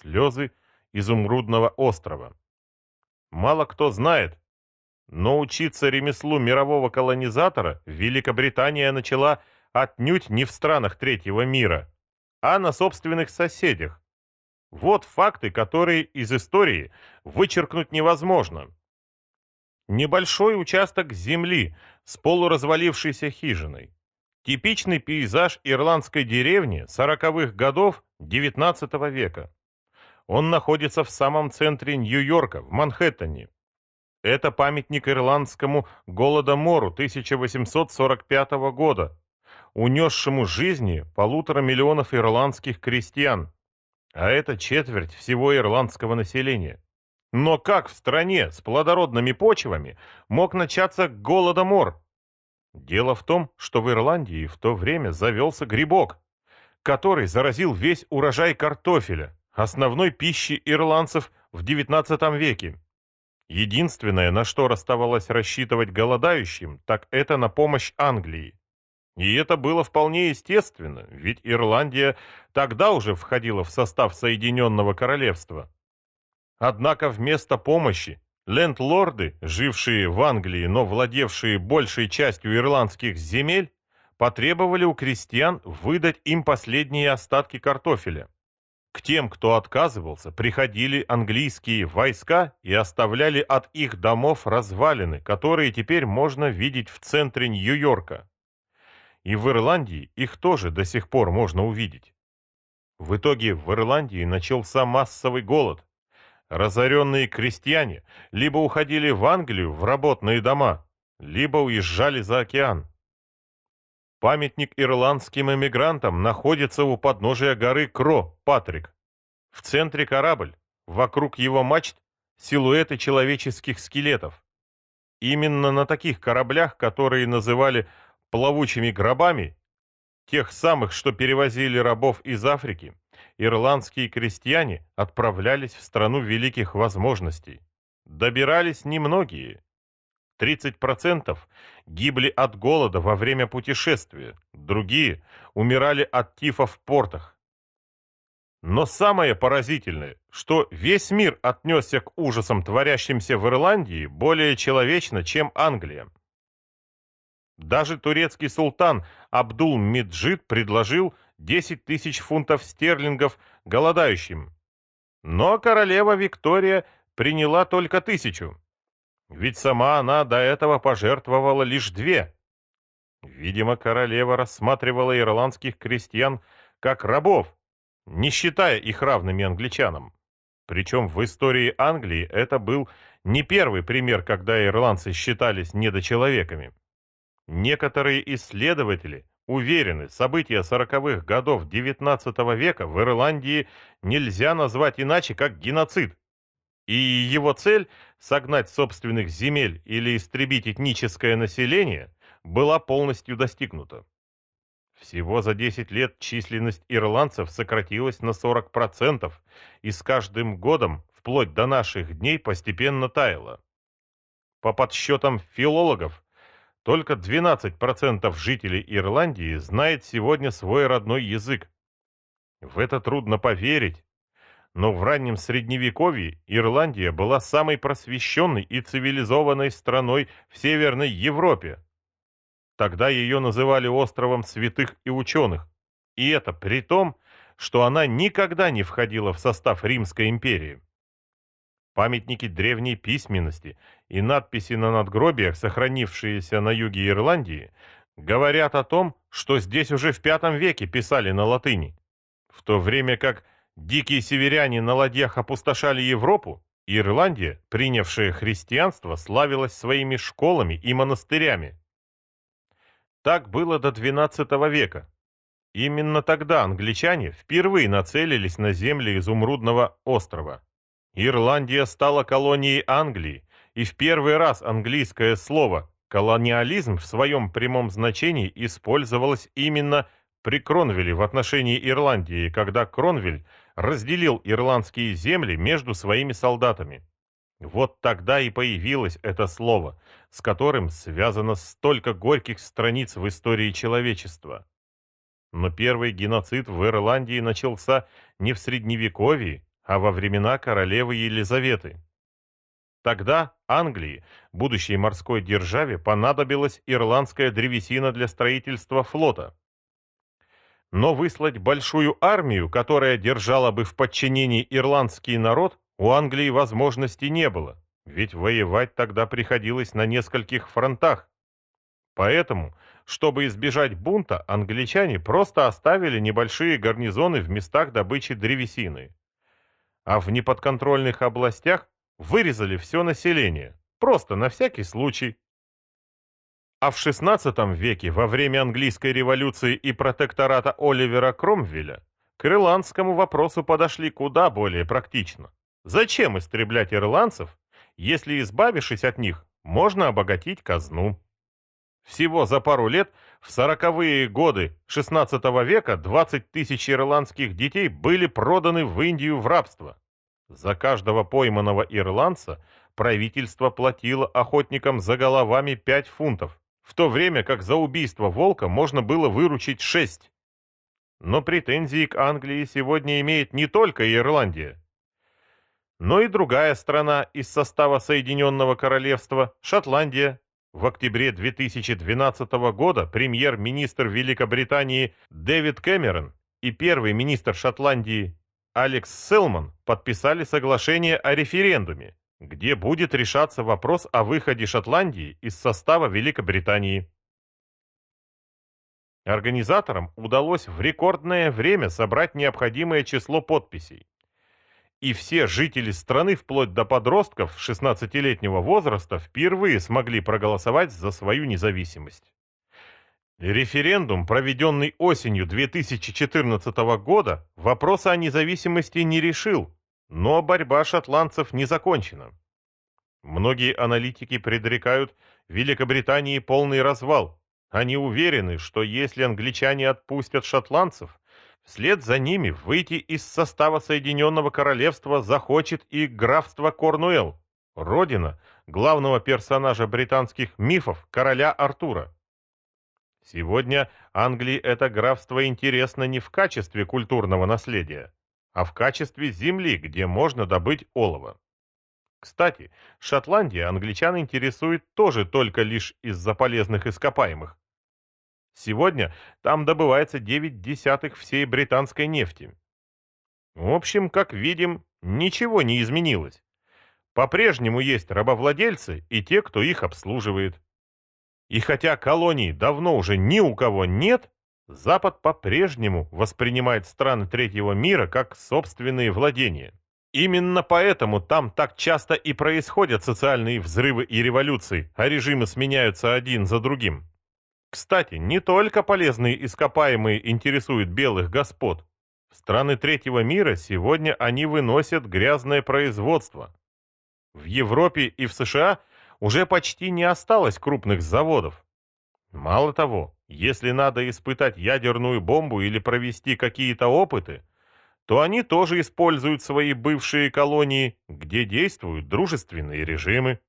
слезы изумрудного острова. Мало кто знает, но учиться ремеслу мирового колонизатора Великобритания начала отнюдь не в странах третьего мира, а на собственных соседях. Вот факты, которые из истории вычеркнуть невозможно. Небольшой участок земли с полуразвалившейся хижиной. Типичный пейзаж ирландской деревни сороковых годов XIX века. Он находится в самом центре Нью-Йорка, в Манхэттене. Это памятник ирландскому голодомору 1845 года, унесшему жизни полутора миллионов ирландских крестьян, а это четверть всего ирландского населения. Но как в стране с плодородными почвами мог начаться голодомор? Дело в том, что в Ирландии в то время завелся грибок, который заразил весь урожай картофеля, основной пищи ирландцев в XIX веке. Единственное, на что оставалось рассчитывать голодающим, так это на помощь Англии. И это было вполне естественно, ведь Ирландия тогда уже входила в состав Соединенного Королевства. Однако вместо помощи лендлорды, жившие в Англии, но владевшие большей частью ирландских земель, потребовали у крестьян выдать им последние остатки картофеля. К тем, кто отказывался, приходили английские войска и оставляли от их домов развалины, которые теперь можно видеть в центре Нью-Йорка. И в Ирландии их тоже до сих пор можно увидеть. В итоге в Ирландии начался массовый голод, Разоренные крестьяне либо уходили в Англию в работные дома, либо уезжали за океан. Памятник ирландским эмигрантам находится у подножия горы Кро, Патрик. В центре корабль, вокруг его мачт силуэты человеческих скелетов. Именно на таких кораблях, которые называли плавучими гробами, тех самых, что перевозили рабов из Африки, ирландские крестьяне отправлялись в страну великих возможностей. Добирались немногие. 30% гибли от голода во время путешествия, другие умирали от тифа в портах. Но самое поразительное, что весь мир отнесся к ужасам, творящимся в Ирландии, более человечно, чем Англия. Даже турецкий султан Абдул-Меджид предложил 10 тысяч фунтов стерлингов голодающим. Но королева Виктория приняла только тысячу. Ведь сама она до этого пожертвовала лишь две. Видимо, королева рассматривала ирландских крестьян как рабов, не считая их равными англичанам. Причем в истории Англии это был не первый пример, когда ирландцы считались недочеловеками. Некоторые исследователи Уверены, события сороковых годов XIX века в Ирландии нельзя назвать иначе, как геноцид. И его цель – согнать собственных земель или истребить этническое население – была полностью достигнута. Всего за 10 лет численность ирландцев сократилась на 40%, и с каждым годом, вплоть до наших дней, постепенно таяла. По подсчетам филологов, только 12% жителей Ирландии знает сегодня свой родной язык. В это трудно поверить, но в раннем Средневековье Ирландия была самой просвещенной и цивилизованной страной в Северной Европе. Тогда ее называли островом святых и ученых, и это при том, что она никогда не входила в состав Римской империи. Памятники древней письменности и надписи на надгробиях, сохранившиеся на юге Ирландии, говорят о том, что здесь уже в V веке писали на латыни. В то время как дикие северяне на ладьях опустошали Европу, Ирландия, принявшая христианство, славилась своими школами и монастырями. Так было до XII века. Именно тогда англичане впервые нацелились на земли Изумрудного острова. Ирландия стала колонией Англии, и в первый раз английское слово «колониализм» в своем прямом значении использовалось именно при Кронвилле в отношении Ирландии, когда Кронвиль разделил ирландские земли между своими солдатами. Вот тогда и появилось это слово, с которым связано столько горьких страниц в истории человечества. Но первый геноцид в Ирландии начался не в Средневековье, а во времена королевы Елизаветы. Тогда Англии, будущей морской державе, понадобилась ирландская древесина для строительства флота. Но выслать большую армию, которая держала бы в подчинении ирландский народ, у Англии возможности не было, ведь воевать тогда приходилось на нескольких фронтах. Поэтому, чтобы избежать бунта, англичане просто оставили небольшие гарнизоны в местах добычи древесины. А в неподконтрольных областях вырезали все население, просто на всякий случай. А в XVI веке, во время английской революции и протектората Оливера Кромвеля, к ирландскому вопросу подошли куда более практично. Зачем истреблять ирландцев, если, избавившись от них, можно обогатить казну? Всего за пару лет, в сороковые годы XVI века, 20 тысяч ирландских детей были проданы в Индию в рабство. За каждого пойманного ирландца правительство платило охотникам за головами 5 фунтов, в то время как за убийство волка можно было выручить 6. Но претензии к Англии сегодня имеет не только Ирландия но и другая страна из состава Соединенного Королевства, Шотландия. В октябре 2012 года премьер-министр Великобритании Дэвид Кэмерон и первый министр Шотландии Алекс Селман подписали соглашение о референдуме, где будет решаться вопрос о выходе Шотландии из состава Великобритании. Организаторам удалось в рекордное время собрать необходимое число подписей и все жители страны, вплоть до подростков 16-летнего возраста, впервые смогли проголосовать за свою независимость. Референдум, проведенный осенью 2014 года, вопроса о независимости не решил, но борьба шотландцев не закончена. Многие аналитики предрекают Великобритании полный развал. Они уверены, что если англичане отпустят шотландцев, Вслед за ними выйти из состава Соединенного Королевства захочет и графство Корнуэлл, родина главного персонажа британских мифов, короля Артура. Сегодня Англии это графство интересно не в качестве культурного наследия, а в качестве земли, где можно добыть олово. Кстати, Шотландия англичан интересует тоже только лишь из-за полезных ископаемых, Сегодня там добывается 9 десятых всей британской нефти. В общем, как видим, ничего не изменилось. По-прежнему есть рабовладельцы и те, кто их обслуживает. И хотя колоний давно уже ни у кого нет, Запад по-прежнему воспринимает страны третьего мира как собственные владения. Именно поэтому там так часто и происходят социальные взрывы и революции, а режимы сменяются один за другим. Кстати, не только полезные ископаемые интересуют белых господ. В страны третьего мира сегодня они выносят грязное производство. В Европе и в США уже почти не осталось крупных заводов. Мало того, если надо испытать ядерную бомбу или провести какие-то опыты, то они тоже используют свои бывшие колонии, где действуют дружественные режимы.